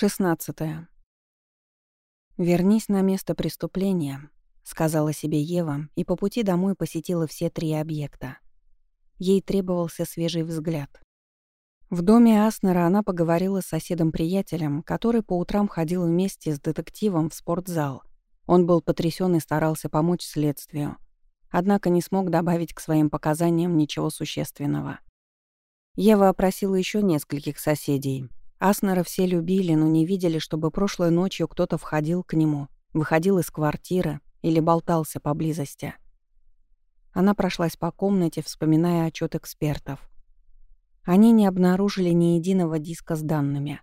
16. «Вернись на место преступления», — сказала себе Ева, и по пути домой посетила все три объекта. Ей требовался свежий взгляд. В доме Аснера она поговорила с соседом-приятелем, который по утрам ходил вместе с детективом в спортзал. Он был потрясен и старался помочь следствию. Однако не смог добавить к своим показаниям ничего существенного. Ева опросила еще нескольких соседей, Аснера все любили, но не видели, чтобы прошлой ночью кто-то входил к нему, выходил из квартиры или болтался поблизости. Она прошлась по комнате, вспоминая отчет экспертов. Они не обнаружили ни единого диска с данными.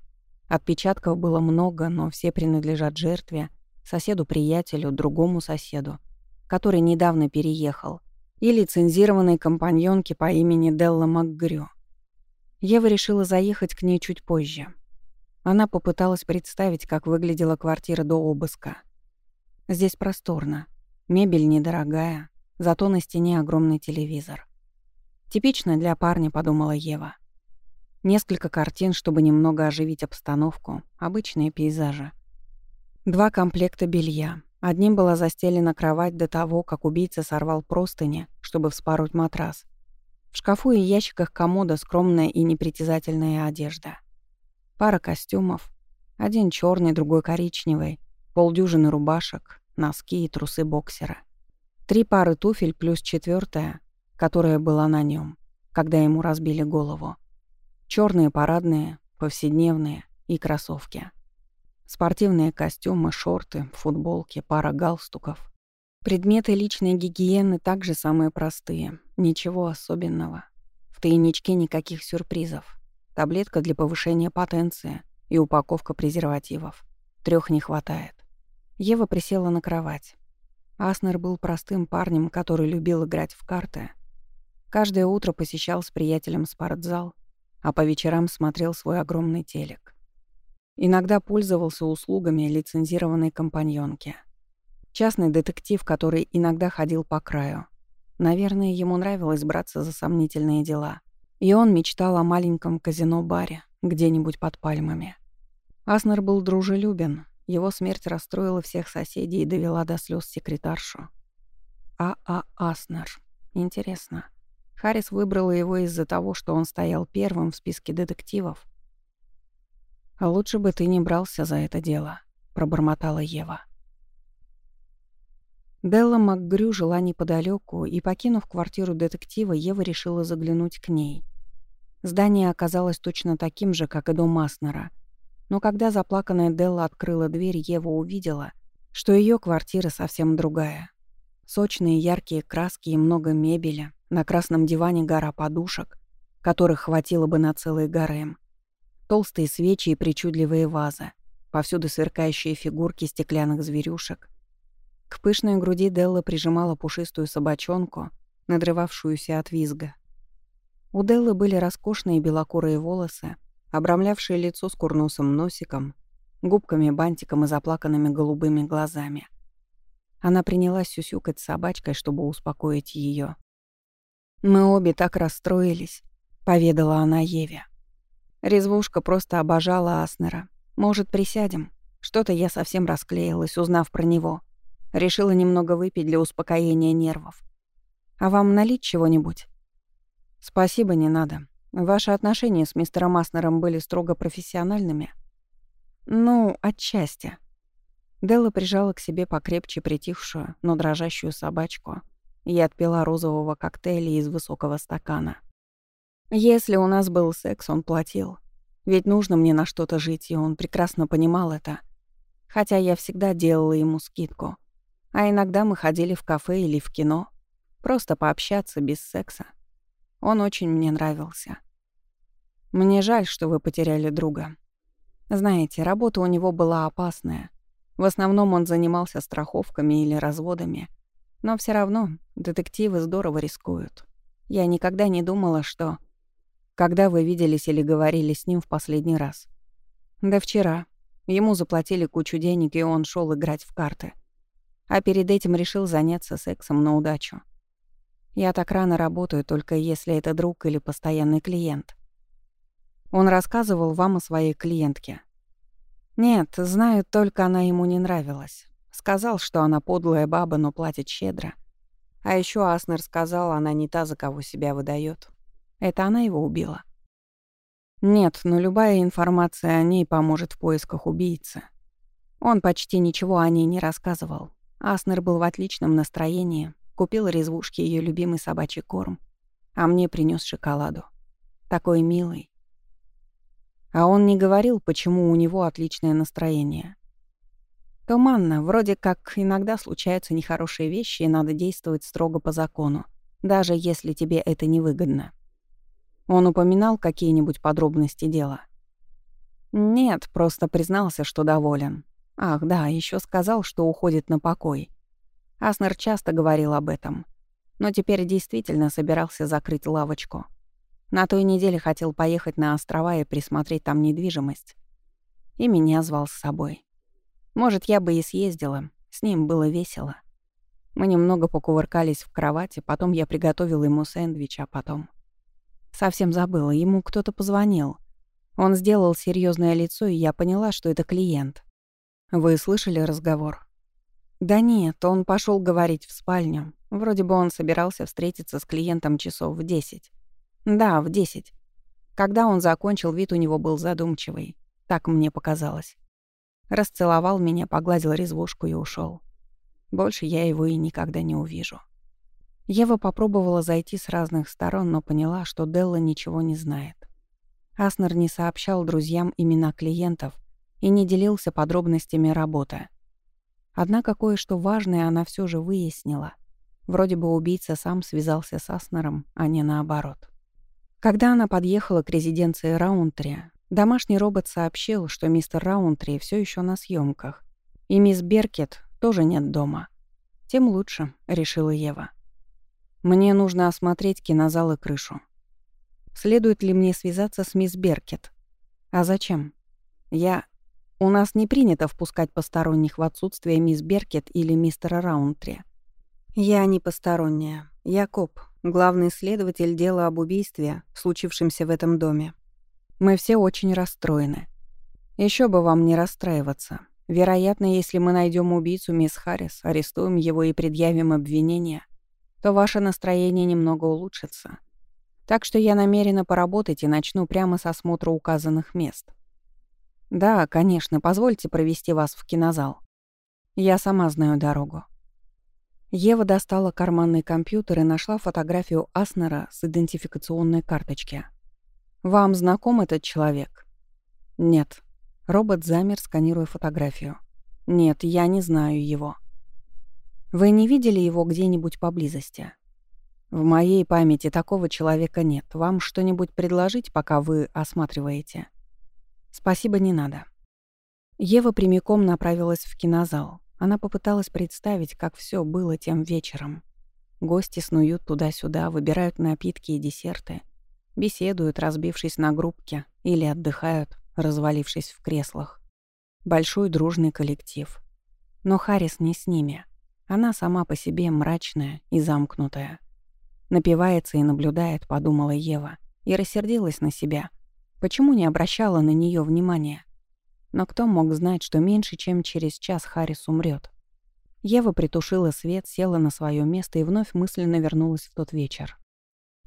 Отпечатков было много, но все принадлежат жертве, соседу-приятелю, другому соседу, который недавно переехал, и лицензированной компаньонке по имени Делла МакГрю. Ева решила заехать к ней чуть позже. Она попыталась представить, как выглядела квартира до обыска. Здесь просторно, мебель недорогая, зато на стене огромный телевизор. Типично для парня, подумала Ева. Несколько картин, чтобы немного оживить обстановку, обычные пейзажи. Два комплекта белья. Одним была застелена кровать до того, как убийца сорвал простыни, чтобы вспороть матрас — в шкафу и ящиках комода скромная и непритязательная одежда. Пара костюмов. Один черный, другой коричневый. Полдюжины рубашек, носки и трусы боксера. Три пары туфель плюс четвертая, которая была на нем, когда ему разбили голову. Черные парадные, повседневные и кроссовки. Спортивные костюмы, шорты, футболки, пара галстуков. Предметы личной гигиены также самые простые. Ничего особенного. В тайничке никаких сюрпризов. Таблетка для повышения потенции и упаковка презервативов. Трех не хватает. Ева присела на кровать. Аснер был простым парнем, который любил играть в карты. Каждое утро посещал с приятелем спортзал, а по вечерам смотрел свой огромный телек. Иногда пользовался услугами лицензированной компаньонки — Частный детектив, который иногда ходил по краю. Наверное, ему нравилось браться за сомнительные дела. И он мечтал о маленьком казино-баре, где-нибудь под пальмами. Аснер был дружелюбен. Его смерть расстроила всех соседей и довела до слез секретаршу. А. А. Аснер. Интересно. Харрис выбрала его из-за того, что он стоял первым в списке детективов. «А лучше бы ты не брался за это дело», — пробормотала Ева. Делла МакГрю жила неподалеку, и, покинув квартиру детектива, Ева решила заглянуть к ней. Здание оказалось точно таким же, как и дом Маснера. Но когда заплаканная Делла открыла дверь, Ева увидела, что ее квартира совсем другая. Сочные яркие краски и много мебели, на красном диване гора подушек, которых хватило бы на целый гарем. Толстые свечи и причудливые вазы, повсюду сверкающие фигурки стеклянных зверюшек — к пышной груди Делла прижимала пушистую собачонку, надрывавшуюся от визга. У Деллы были роскошные белокурые волосы, обрамлявшие лицо с курносым носиком, губками-бантиком и заплаканными голубыми глазами. Она принялась сюсюкать собачкой, чтобы успокоить ее. «Мы обе так расстроились», — поведала она Еве. Резвушка просто обожала Аснера. «Может, присядем? Что-то я совсем расклеилась, узнав про него». Решила немного выпить для успокоения нервов. А вам налить чего-нибудь? Спасибо, не надо. Ваши отношения с мистером Аснером были строго профессиональными. Ну, отчасти. Делла прижала к себе покрепче притихшую, но дрожащую собачку и отпила розового коктейля из высокого стакана. Если у нас был секс, он платил. Ведь нужно мне на что-то жить, и он прекрасно понимал это. Хотя я всегда делала ему скидку — а иногда мы ходили в кафе или в кино. Просто пообщаться без секса. Он очень мне нравился. Мне жаль, что вы потеряли друга. Знаете, работа у него была опасная. В основном он занимался страховками или разводами. Но все равно детективы здорово рискуют. Я никогда не думала, что... Когда вы виделись или говорили с ним в последний раз? Да вчера. Ему заплатили кучу денег, и он шел играть в карты. А перед этим решил заняться сексом на удачу. Я так рано работаю, только если это друг или постоянный клиент. Он рассказывал вам о своей клиентке. Нет, знаю, только она ему не нравилась. Сказал, что она подлая баба, но платит щедро. А еще Аснер сказал, она не та, за кого себя выдает. Это она его убила. Нет, но любая информация о ней поможет в поисках убийцы. Он почти ничего о ней не рассказывал. Аснер был в отличном настроении, купил резвушки ее любимый собачий корм, а мне принес шоколаду. Такой милый. А он не говорил, почему у него отличное настроение. Туманно, вроде как иногда случаются нехорошие вещи, и надо действовать строго по закону, даже если тебе это невыгодно. Он упоминал какие-нибудь подробности дела? Нет, просто признался, что доволен. Ах, да, еще сказал, что уходит на покой. Аснер часто говорил об этом. Но теперь действительно собирался закрыть лавочку. На той неделе хотел поехать на острова и присмотреть там недвижимость. И меня звал с собой. Может, я бы и съездила. С ним было весело. Мы немного покувыркались в кровати, потом я приготовил ему сэндвич, а потом... Совсем забыла, ему кто-то позвонил. Он сделал серьезное лицо, и я поняла, что это клиент. Вы слышали разговор? Да нет, он пошел говорить в спальню. Вроде бы он собирался встретиться с клиентом часов в десять. Да, в десять. Когда он закончил, вид у него был задумчивый. Так мне показалось. Расцеловал меня, погладил резвушку и ушел. Больше я его и никогда не увижу. Ева попробовала зайти с разных сторон, но поняла, что Делла ничего не знает. Аснер не сообщал друзьям имена клиентов и не делился подробностями работы. Однако кое-что важное она все же выяснила. Вроде бы убийца сам связался с Аснером, а не наоборот. Когда она подъехала к резиденции Раунтри, домашний робот сообщил, что мистер Раунтри все еще на съемках, и мисс Беркет тоже нет дома. «Тем лучше», — решила Ева. Мне нужно осмотреть кинозал и крышу. Следует ли мне связаться с мисс Беркет? А зачем? Я... У нас не принято впускать посторонних в отсутствие мисс Беркет или мистера Раунтри. Я не посторонняя. Я коп, главный следователь дела об убийстве, случившемся в этом доме. Мы все очень расстроены. Еще бы вам не расстраиваться. Вероятно, если мы найдем убийцу мисс Харрис, арестуем его и предъявим обвинение, то ваше настроение немного улучшится. Так что я намерена поработать и начну прямо с осмотра указанных мест. Да, конечно, позвольте провести вас в кинозал. Я сама знаю дорогу. Ева достала карманный компьютер и нашла фотографию Аснера с идентификационной карточки. «Вам знаком этот человек?» «Нет». Робот замер, сканируя фотографию. «Нет, я не знаю его». Вы не видели его где-нибудь поблизости? В моей памяти такого человека нет. Вам что-нибудь предложить, пока вы осматриваете? Спасибо, не надо. Ева прямиком направилась в кинозал. Она попыталась представить, как все было тем вечером. Гости снуют туда-сюда, выбирают напитки и десерты, беседуют, разбившись на группки, или отдыхают, развалившись в креслах. Большой дружный коллектив. Но Харрис не с ними — она сама по себе мрачная и замкнутая. Напивается и наблюдает, подумала Ева, и рассердилась на себя. Почему не обращала на нее внимания? Но кто мог знать, что меньше, чем через час Харрис умрет? Ева притушила свет, села на свое место и вновь мысленно вернулась в тот вечер.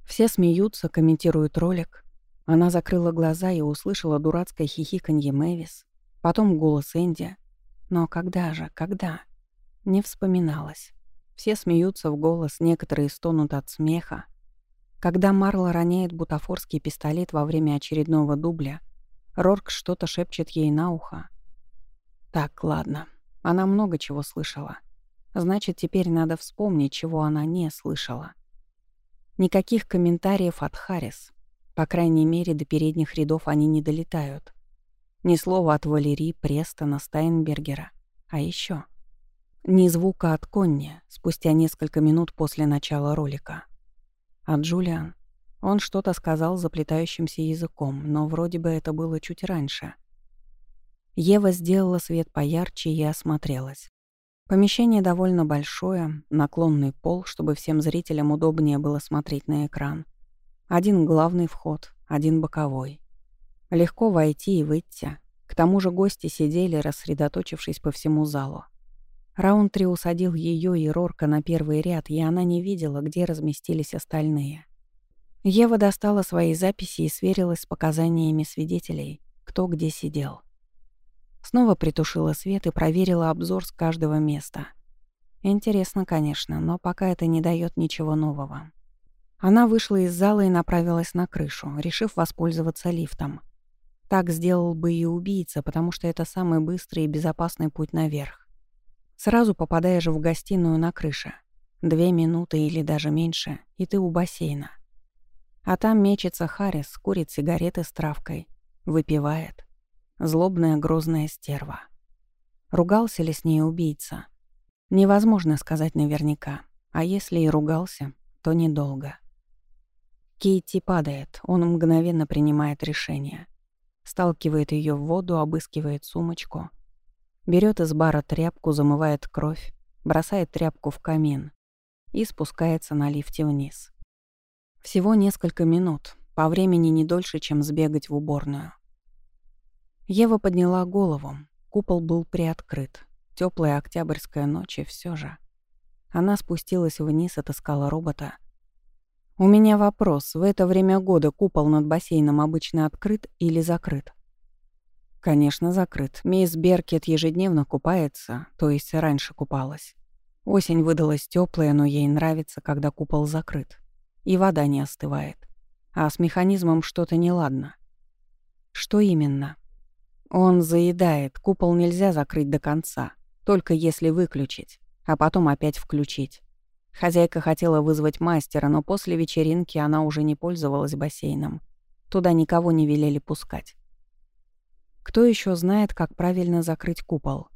Все смеются, комментируют ролик. Она закрыла глаза и услышала дурацкое хихиканье Мэвис, потом голос Энди. Но когда же, когда? Не вспоминалось. Все смеются в голос, некоторые стонут от смеха. Когда Марла роняет бутафорский пистолет во время очередного дубля, Рорк что-то шепчет ей на ухо. Так, ладно. Она много чего слышала. Значит, теперь надо вспомнить, чего она не слышала. Никаких комментариев от Харрис. По крайней мере, до передних рядов они не долетают. Ни слова от Валерии, Престона, Стайнбергера. А еще ни звука от Конни спустя несколько минут после начала ролика. А Джулиан? Он что-то сказал заплетающимся языком, но вроде бы это было чуть раньше. Ева сделала свет поярче и осмотрелась. Помещение довольно большое, наклонный пол, чтобы всем зрителям удобнее было смотреть на экран. Один главный вход, один боковой. Легко войти и выйти. К тому же гости сидели, рассредоточившись по всему залу. Раунтри усадил ее и Рорка на первый ряд, и она не видела, где разместились остальные. Ева достала свои записи и сверилась с показаниями свидетелей, кто где сидел. Снова притушила свет и проверила обзор с каждого места. Интересно, конечно, но пока это не дает ничего нового. Она вышла из зала и направилась на крышу, решив воспользоваться лифтом. Так сделал бы и убийца, потому что это самый быстрый и безопасный путь наверх. Сразу попадаешь в гостиную на крыше. Две минуты или даже меньше, и ты у бассейна. А там мечется Харрис, курит сигареты с травкой, выпивает. Злобная грозная стерва. Ругался ли с ней убийца? Невозможно сказать наверняка. А если и ругался, то недолго. Кейти падает, он мгновенно принимает решение. Сталкивает ее в воду, обыскивает сумочку. Берет из бара тряпку, замывает кровь, бросает тряпку в камин и спускается на лифте вниз. Всего несколько минут, по времени не дольше, чем сбегать в уборную. Ева подняла голову. Купол был приоткрыт. Теплая октябрьская ночь и все же. Она спустилась вниз, отыскала робота. «У меня вопрос. В это время года купол над бассейном обычно открыт или закрыт?» «Конечно, закрыт. Мисс Беркет ежедневно купается, то есть раньше купалась. Осень выдалась теплая, но ей нравится, когда купол закрыт. И вода не остывает. А с механизмом что-то неладно». «Что именно?» Он заедает, купол нельзя закрыть до конца, только если выключить, а потом опять включить. Хозяйка хотела вызвать мастера, но после вечеринки она уже не пользовалась бассейном. Туда никого не велели пускать. Кто еще знает, как правильно закрыть купол?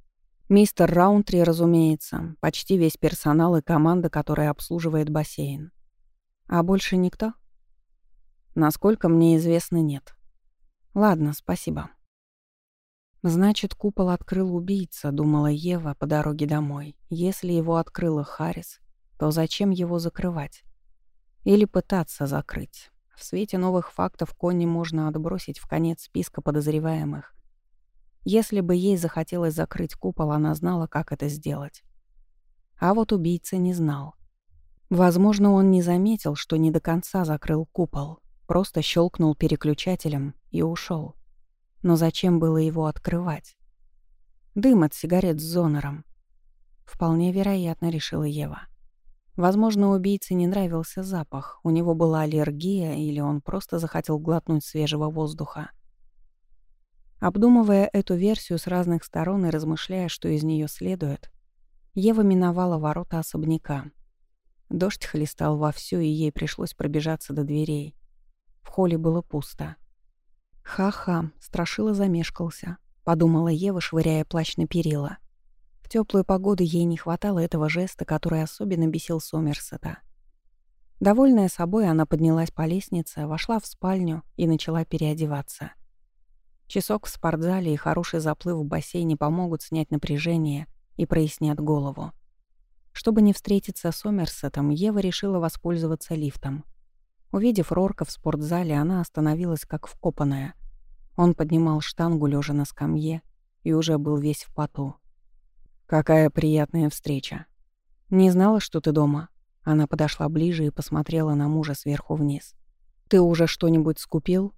Мистер Раунтри, разумеется, почти весь персонал и команда, которая обслуживает бассейн. А больше никто? Насколько мне известно, нет. Ладно, спасибо. Значит, купол открыл убийца, думала Ева по дороге домой. Если его открыла Харрис, то зачем его закрывать? Или пытаться закрыть? В свете новых фактов Конни можно отбросить в конец списка подозреваемых. Если бы ей захотелось закрыть купол, она знала, как это сделать. А вот убийца не знал. Возможно, он не заметил, что не до конца закрыл купол, просто щелкнул переключателем и ушел. Но зачем было его открывать? Дым от сигарет с зонором. Вполне вероятно, решила Ева. Возможно, убийце не нравился запах, у него была аллергия или он просто захотел глотнуть свежего воздуха. Обдумывая эту версию с разных сторон и размышляя, что из нее следует, Ева миновала ворота особняка. Дождь хлестал вовсю, и ей пришлось пробежаться до дверей. В холле было пусто. «Ха-ха, страшила замешкался», — подумала Ева, швыряя плащ на перила. В теплую погоду ей не хватало этого жеста, который особенно бесил Сомерсета. Довольная собой, она поднялась по лестнице, вошла в спальню и начала переодеваться. Часок в спортзале и хороший заплыв в бассейне помогут снять напряжение и прояснят голову. Чтобы не встретиться с Сомерсетом, Ева решила воспользоваться лифтом. Увидев Рорка в спортзале, она остановилась как вкопанная. Он поднимал штангу, лежа на скамье, и уже был весь в поту. «Какая приятная встреча!» «Не знала, что ты дома?» Она подошла ближе и посмотрела на мужа сверху вниз. «Ты уже что-нибудь скупил?»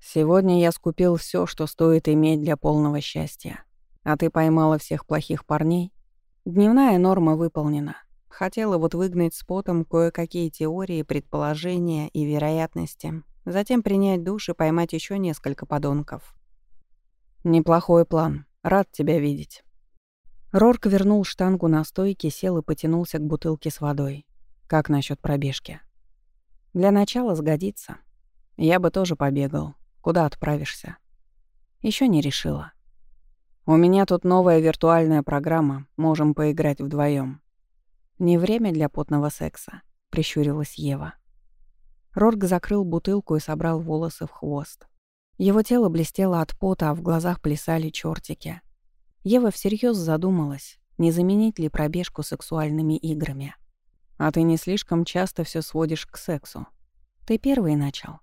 «Сегодня я скупил все, что стоит иметь для полного счастья. А ты поймала всех плохих парней?» «Дневная норма выполнена. Хотела вот выгнать спотом кое-какие теории, предположения и вероятности. Затем принять душ и поймать еще несколько подонков. Неплохой план. Рад тебя видеть. Рорк вернул штангу на стойке, сел и потянулся к бутылке с водой. Как насчет пробежки? Для начала сгодится. Я бы тоже побегал. Куда отправишься? Еще не решила. У меня тут новая виртуальная программа. Можем поиграть вдвоем. «Не время для потного секса», — прищурилась Ева. Рорг закрыл бутылку и собрал волосы в хвост. Его тело блестело от пота, а в глазах плясали чертики. Ева всерьез задумалась, не заменить ли пробежку сексуальными играми. «А ты не слишком часто все сводишь к сексу. Ты первый начал».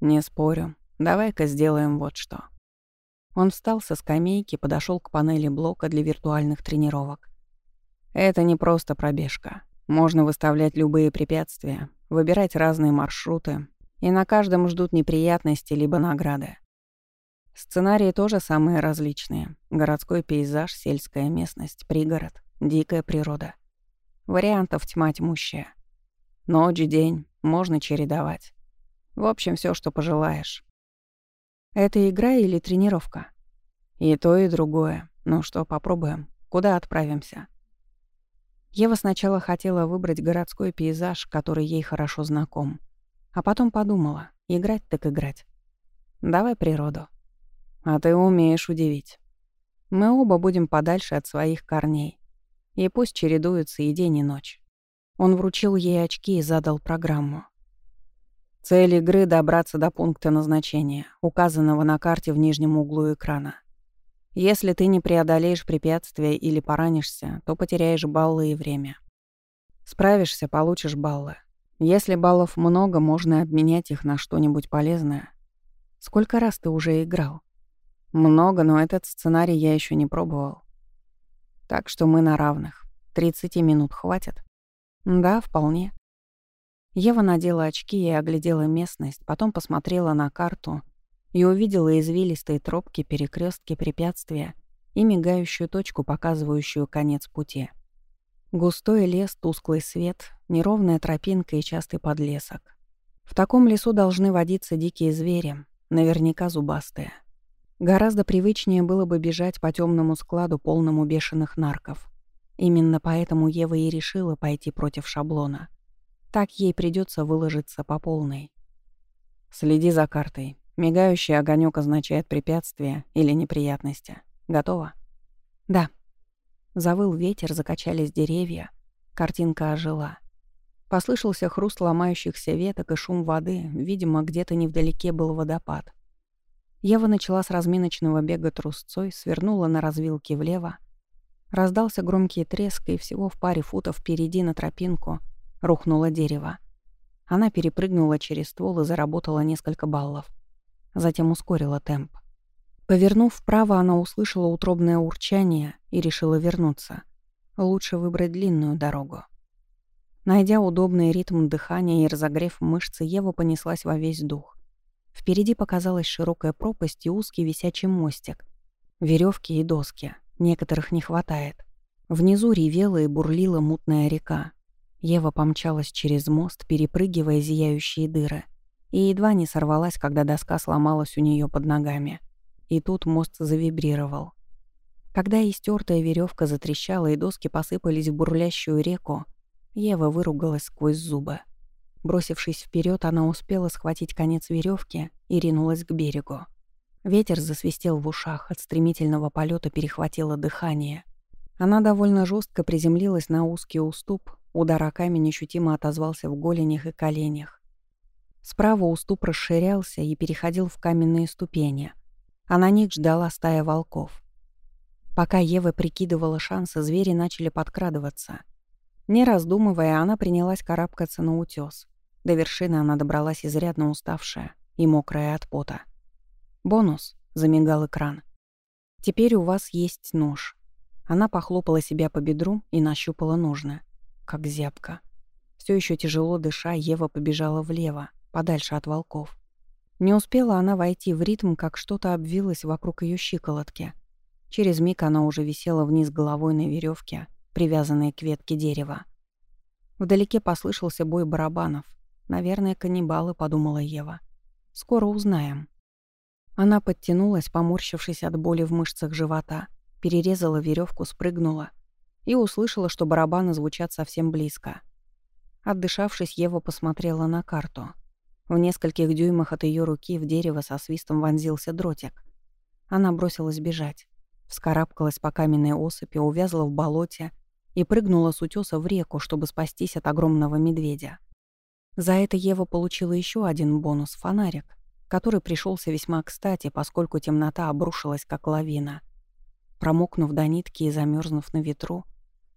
«Не спорю. Давай-ка сделаем вот что». Он встал со скамейки, подошел к панели блока для виртуальных тренировок. Это не просто пробежка. Можно выставлять любые препятствия, выбирать разные маршруты, и на каждом ждут неприятности либо награды. Сценарии тоже самые различные. Городской пейзаж, сельская местность, пригород, дикая природа. Вариантов тьма тьмущая. Ночь, день, можно чередовать. В общем, все, что пожелаешь. Это игра или тренировка? И то, и другое. Ну что, попробуем. Куда отправимся? Ева сначала хотела выбрать городской пейзаж, который ей хорошо знаком. А потом подумала, играть так играть. Давай природу. А ты умеешь удивить. Мы оба будем подальше от своих корней. И пусть чередуются и день, и ночь. Он вручил ей очки и задал программу. Цель игры — добраться до пункта назначения, указанного на карте в нижнем углу экрана. Если ты не преодолеешь препятствия или поранишься, то потеряешь баллы и время. Справишься — получишь баллы. Если баллов много, можно обменять их на что-нибудь полезное. Сколько раз ты уже играл? Много, но этот сценарий я еще не пробовал. Так что мы на равных. 30 минут хватит? Да, вполне. Ева надела очки и оглядела местность, потом посмотрела на карту и увидела извилистые тропки, перекрестки, препятствия и мигающую точку, показывающую конец пути. Густой лес, тусклый свет, неровная тропинка и частый подлесок. В таком лесу должны водиться дикие звери, наверняка зубастые. Гораздо привычнее было бы бежать по темному складу, полному бешеных нарков. Именно поэтому Ева и решила пойти против шаблона — так ей придется выложиться по полной. Следи за картой. Мигающий огонек означает препятствие или неприятности. Готово? Да. Завыл ветер, закачались деревья. Картинка ожила. Послышался хруст ломающихся веток и шум воды. Видимо, где-то невдалеке был водопад. Ева начала с разминочного бега трусцой, свернула на развилке влево. Раздался громкий треск, и всего в паре футов впереди на тропинку — Рухнуло дерево. Она перепрыгнула через ствол и заработала несколько баллов. Затем ускорила темп. Повернув вправо, она услышала утробное урчание и решила вернуться. Лучше выбрать длинную дорогу. Найдя удобный ритм дыхания и разогрев мышцы, Ева понеслась во весь дух. Впереди показалась широкая пропасть и узкий висячий мостик. Веревки и доски. Некоторых не хватает. Внизу ревела и бурлила мутная река. Ева помчалась через мост, перепрыгивая зияющие дыры, и едва не сорвалась, когда доска сломалась у нее под ногами. И тут мост завибрировал. Когда истертая веревка затрещала и доски посыпались в бурлящую реку, Ева выругалась сквозь зубы. Бросившись вперед, она успела схватить конец веревки и ринулась к берегу. Ветер засвистел в ушах, от стремительного полета перехватило дыхание. Она довольно жестко приземлилась на узкий уступ, Удар о камень ощутимо отозвался в голенях и коленях. Справа уступ расширялся и переходил в каменные ступени, а на них ждала стая волков. Пока Ева прикидывала шансы, звери начали подкрадываться. Не раздумывая, она принялась карабкаться на утёс. До вершины она добралась изрядно уставшая и мокрая от пота. «Бонус», — замигал экран. «Теперь у вас есть нож». Она похлопала себя по бедру и нащупала нужное как зябко. Все еще тяжело дыша, Ева побежала влево, подальше от волков. Не успела она войти в ритм, как что-то обвилось вокруг ее щиколотки. Через миг она уже висела вниз головой на веревке, привязанной к ветке дерева. Вдалеке послышался бой барабанов. «Наверное, каннибалы», — подумала Ева. «Скоро узнаем». Она подтянулась, поморщившись от боли в мышцах живота, перерезала веревку, спрыгнула и услышала, что барабаны звучат совсем близко. Отдышавшись, Ева посмотрела на карту. В нескольких дюймах от ее руки в дерево со свистом вонзился дротик. Она бросилась бежать. Вскарабкалась по каменной осыпи, увязла в болоте и прыгнула с утёса в реку, чтобы спастись от огромного медведя. За это Ева получила еще один бонус — фонарик, который пришелся весьма кстати, поскольку темнота обрушилась как лавина. Промокнув до нитки и замерзнув на ветру,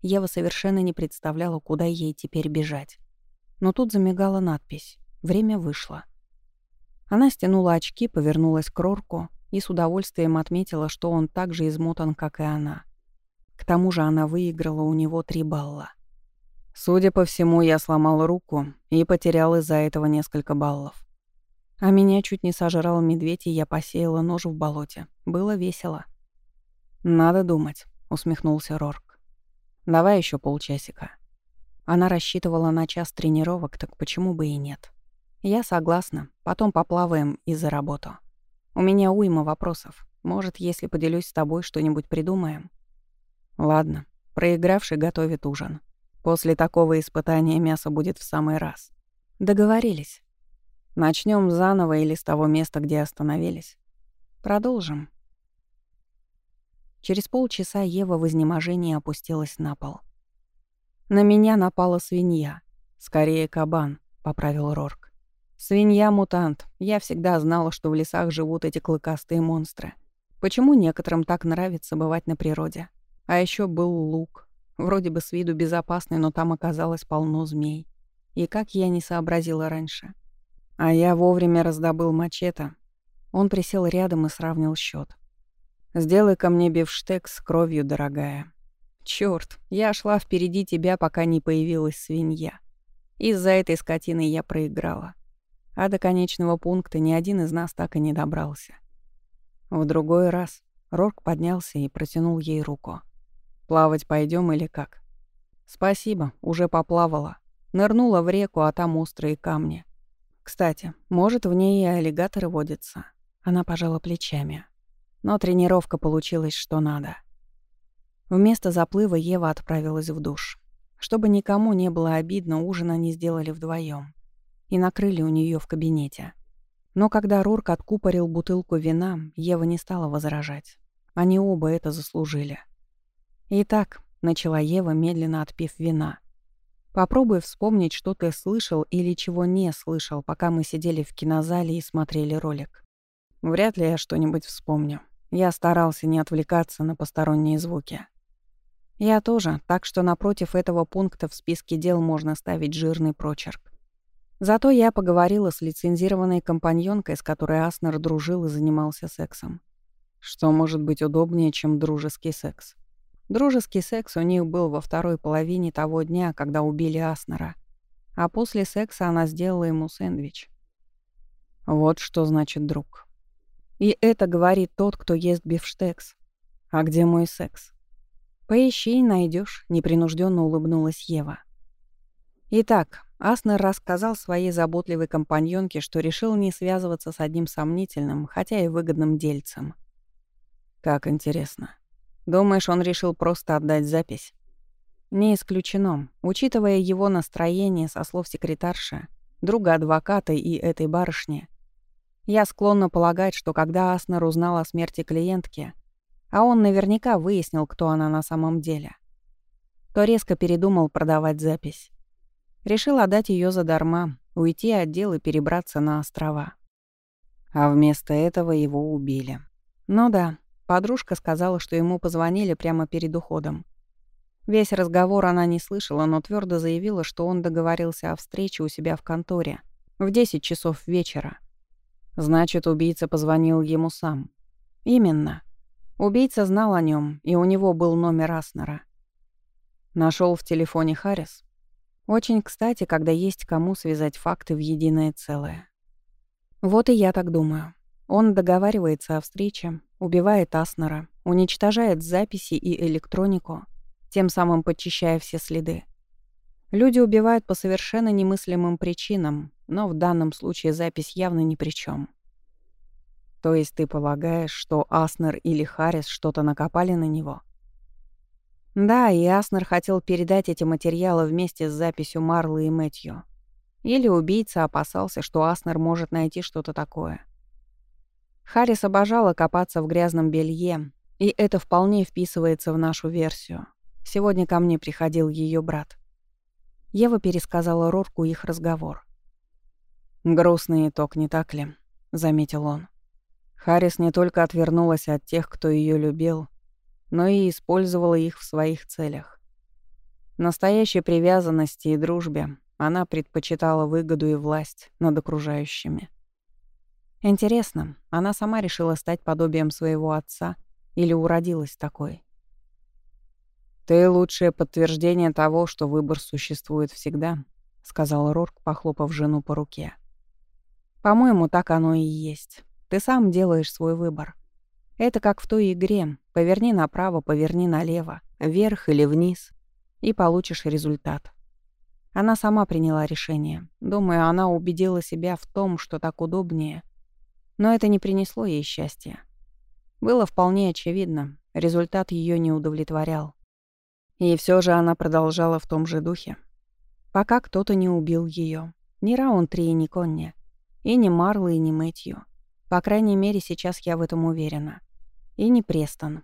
Ева совершенно не представляла, куда ей теперь бежать. Но тут замигала надпись «Время вышло». Она стянула очки, повернулась к Рорку и с удовольствием отметила, что он так же измотан, как и она. К тому же она выиграла у него три балла. Судя по всему, я сломал руку и потерял из-за этого несколько баллов. А меня чуть не сожрал медведь, и я посеяла нож в болоте. Было весело. «Надо думать», — усмехнулся Рорк. «Давай еще полчасика». Она рассчитывала на час тренировок, так почему бы и нет? Я согласна. Потом поплаваем и за работу. У меня уйма вопросов. Может, если поделюсь с тобой, что-нибудь придумаем? Ладно. Проигравший готовит ужин. После такого испытания мясо будет в самый раз. Договорились. Начнем заново или с того места, где остановились. Продолжим. Через полчаса Ева в изнеможении опустилась на пол. «На меня напала свинья. Скорее, кабан», — поправил Рорк. Свинья-мутант. Я всегда знала, что в лесах живут эти клыкастые монстры. Почему некоторым так нравится бывать на природе? А еще был лук. Вроде бы с виду безопасный, но там оказалось полно змей. И как я не сообразила раньше. А я вовремя раздобыл мачете. Он присел рядом и сравнил счет. «Сделай ко мне бифштекс с кровью, дорогая». Черт, я шла впереди тебя, пока не появилась свинья. Из-за этой скотины я проиграла а до конечного пункта ни один из нас так и не добрался. В другой раз Рорк поднялся и протянул ей руку. «Плавать пойдем или как?» «Спасибо, уже поплавала. Нырнула в реку, а там острые камни. Кстати, может, в ней и аллигаторы водятся?» Она пожала плечами. Но тренировка получилась что надо. Вместо заплыва Ева отправилась в душ. Чтобы никому не было обидно, ужин они сделали вдвоем и накрыли у нее в кабинете. Но когда Рорк откупорил бутылку вина, Ева не стала возражать. Они оба это заслужили. «Итак», — начала Ева, медленно отпив вина, «попробуй вспомнить, что ты слышал или чего не слышал, пока мы сидели в кинозале и смотрели ролик. Вряд ли я что-нибудь вспомню. Я старался не отвлекаться на посторонние звуки». «Я тоже, так что напротив этого пункта в списке дел можно ставить жирный прочерк. Зато я поговорила с лицензированной компаньонкой, с которой Аснер дружил и занимался сексом. Что может быть удобнее, чем дружеский секс? Дружеский секс у них был во второй половине того дня, когда убили Аснера. А после секса она сделала ему сэндвич. Вот что значит друг. И это говорит тот, кто ест бифштекс. А где мой секс? Поищи и найдешь, непринужденно улыбнулась Ева. Итак, Аснер рассказал своей заботливой компаньонке, что решил не связываться с одним сомнительным, хотя и выгодным дельцем. «Как интересно. Думаешь, он решил просто отдать запись?» «Не исключено. Учитывая его настроение, со слов секретарши, друга адвоката и этой барышни, я склонна полагать, что когда Аснер узнал о смерти клиентки, а он наверняка выяснил, кто она на самом деле, то резко передумал продавать запись. Решил отдать ее задарма, уйти от дел и перебраться на острова. А вместо этого его убили. Ну да, подружка сказала, что ему позвонили прямо перед уходом. Весь разговор она не слышала, но твердо заявила, что он договорился о встрече у себя в конторе в 10 часов вечера. Значит, убийца позвонил ему сам. Именно. Убийца знал о нем, и у него был номер Аснера. Нашел в телефоне Харрис. Очень кстати, когда есть кому связать факты в единое целое. Вот и я так думаю. Он договаривается о встрече, убивает Аснера, уничтожает записи и электронику, тем самым подчищая все следы. Люди убивают по совершенно немыслимым причинам, но в данном случае запись явно ни при чем. То есть ты полагаешь, что Аснер или Харрис что-то накопали на него? Да, и Аснер хотел передать эти материалы вместе с записью Марлы и Мэтью. Или убийца опасался, что Аснер может найти что-то такое. Харрис обожала копаться в грязном белье, и это вполне вписывается в нашу версию. Сегодня ко мне приходил ее брат. Ева пересказала Рорку их разговор. «Грустный итог, не так ли?» — заметил он. Харрис не только отвернулась от тех, кто ее любил, но и использовала их в своих целях. Настоящей привязанности и дружбе она предпочитала выгоду и власть над окружающими. Интересно, она сама решила стать подобием своего отца или уродилась такой? «Ты лучшее подтверждение того, что выбор существует всегда», — сказал Рорк, похлопав жену по руке. «По-моему, так оно и есть. Ты сам делаешь свой выбор. Это как в той игре. Поверни направо, поверни налево, вверх или вниз, и получишь результат. Она сама приняла решение. Думаю, она убедила себя в том, что так удобнее. Но это не принесло ей счастья. Было вполне очевидно, результат ее не удовлетворял. И все же она продолжала в том же духе. Пока кто-то не убил ее. Ни Раунтри, ни Конни. И ни Марлы, и ни Мэтью. По крайней мере, сейчас я в этом уверена. И не Престон.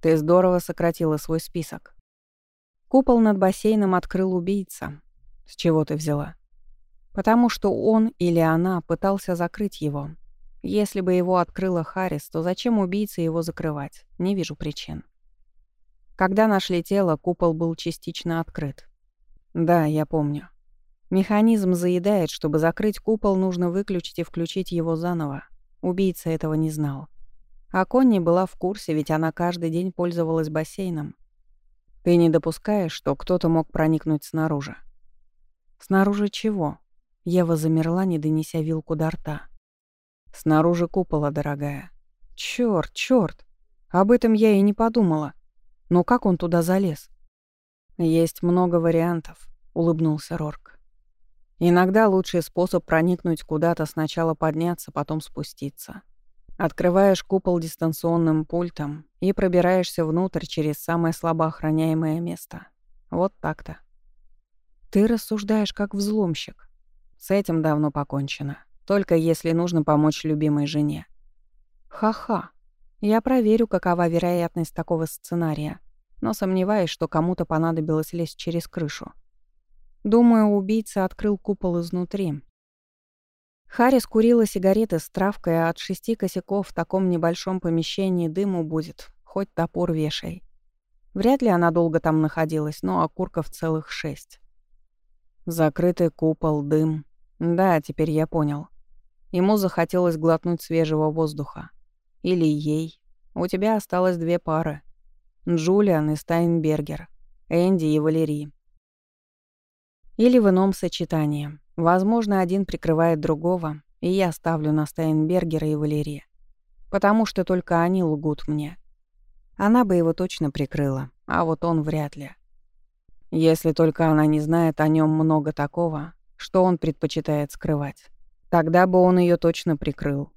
Ты здорово сократила свой список. Купол над бассейном открыл убийца. С чего ты взяла? Потому что он или она пытался закрыть его. Если бы его открыла Харрис, то зачем убийце его закрывать? Не вижу причин. Когда нашли тело, купол был частично открыт. Да, я помню. Механизм заедает, чтобы закрыть купол, нужно выключить и включить его заново. Убийца этого не знал. А Конни была в курсе, ведь она каждый день пользовалась бассейном. Ты не допускаешь, что кто-то мог проникнуть снаружи? Снаружи чего? Ева замерла, не донеся вилку до рта. Снаружи купола, дорогая. Чёрт, чёрт. Об этом я и не подумала. Но как он туда залез? Есть много вариантов, улыбнулся Рорк. Иногда лучший способ проникнуть куда-то сначала подняться, потом спуститься. Открываешь купол дистанционным пультом и пробираешься внутрь через самое слабо охраняемое место. Вот так-то. Ты рассуждаешь как взломщик. С этим давно покончено. Только если нужно помочь любимой жене. Ха-ха. Я проверю, какова вероятность такого сценария, но сомневаюсь, что кому-то понадобилось лезть через крышу. Думаю, убийца открыл купол изнутри. Харрис курила сигареты с травкой, а от шести косяков в таком небольшом помещении дыму будет, хоть топор вешай. Вряд ли она долго там находилась, но окурков целых шесть. Закрытый купол, дым. Да, теперь я понял. Ему захотелось глотнуть свежего воздуха. Или ей. У тебя осталось две пары. Джулиан и Стайнбергер. Энди и Валерий. Или в ином сочетании. Возможно, один прикрывает другого, и я ставлю на Стайнбергера и Валерия. Потому что только они лгут мне. Она бы его точно прикрыла, а вот он вряд ли. Если только она не знает о нем много такого, что он предпочитает скрывать. Тогда бы он ее точно прикрыл.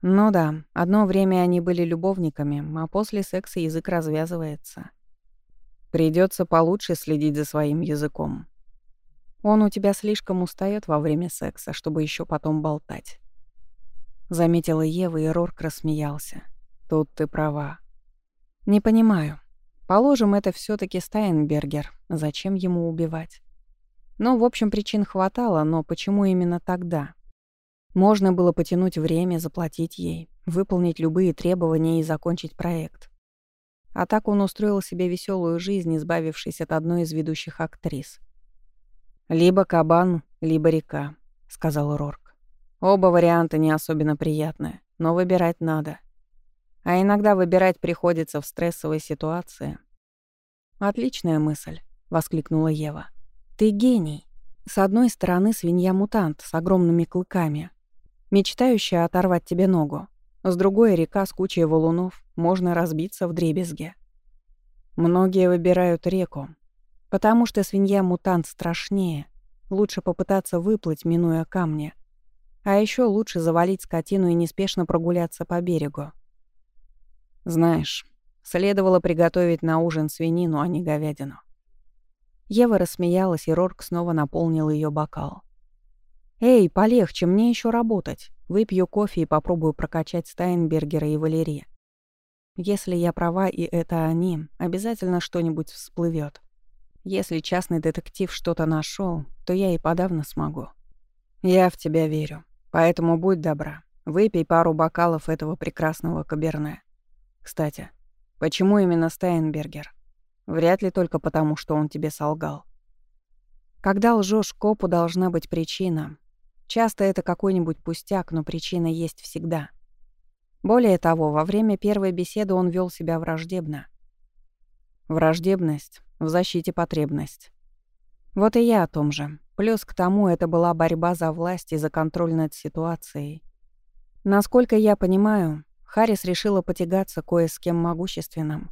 Ну да, одно время они были любовниками, а после секса язык развязывается. Придется получше следить за своим языком. Он у тебя слишком устает во время секса, чтобы еще потом болтать. Заметила Ева, и Рорк рассмеялся. Тут ты права. Не понимаю. Положим, это все таки Стайнбергер. Зачем ему убивать? Ну, в общем, причин хватало, но почему именно тогда? Можно было потянуть время, заплатить ей, выполнить любые требования и закончить проект. А так он устроил себе веселую жизнь, избавившись от одной из ведущих актрис. «Либо кабан, либо река», — сказал Рорк. «Оба варианта не особенно приятные, но выбирать надо. А иногда выбирать приходится в стрессовой ситуации». «Отличная мысль», — воскликнула Ева. «Ты гений. С одной стороны свинья-мутант с огромными клыками, мечтающая оторвать тебе ногу. С другой — река с кучей валунов, можно разбиться в дребезге. Многие выбирают реку, потому что свинья-мутант страшнее. Лучше попытаться выплыть, минуя камни. А еще лучше завалить скотину и неспешно прогуляться по берегу. Знаешь, следовало приготовить на ужин свинину, а не говядину. Ева рассмеялась, и Рорк снова наполнил ее бокал. «Эй, полегче, мне еще работать. Выпью кофе и попробую прокачать Стайнбергера и Валерия. Если я права и это они, обязательно что-нибудь всплывет. Если частный детектив что-то нашел, то я и подавно смогу. Я в тебя верю. Поэтому будь добра, выпей пару бокалов этого прекрасного каберне. Кстати, почему именно Стайнбергер? Вряд ли только потому, что он тебе солгал. Когда лжешь копу, должна быть причина, Часто это какой-нибудь пустяк, но причина есть всегда. Более того, во время первой беседы он вел себя враждебно. Враждебность в защите потребность. Вот и я о том же. Плюс к тому это была борьба за власть и за контроль над ситуацией. Насколько я понимаю, Харрис решила потягаться кое с кем могущественным.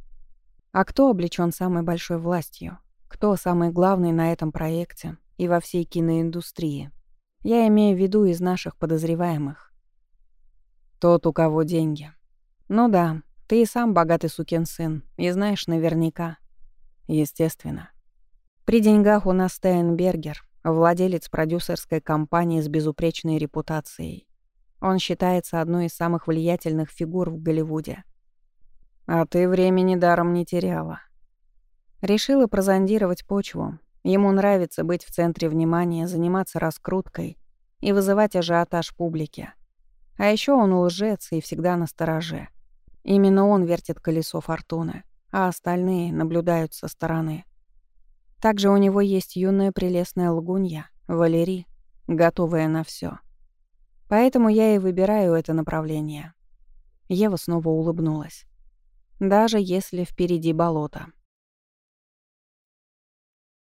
А кто облечён самой большой властью? Кто самый главный на этом проекте и во всей киноиндустрии? Я имею в виду из наших подозреваемых. Тот, у кого деньги. Ну да, ты и сам богатый сукин сын, и знаешь наверняка. Естественно. При деньгах у нас Стейнбергер, владелец продюсерской компании с безупречной репутацией. Он считается одной из самых влиятельных фигур в Голливуде. А ты времени даром не теряла. Решила прозондировать почву, Ему нравится быть в центре внимания, заниматься раскруткой и вызывать ажиотаж публики. А еще он лжец и всегда на стороже. Именно он вертит колесо фортуны, а остальные наблюдают со стороны. Также у него есть юная прелестная лгунья, Валерий, готовая на все. Поэтому я и выбираю это направление. Ева снова улыбнулась. Даже если впереди болото.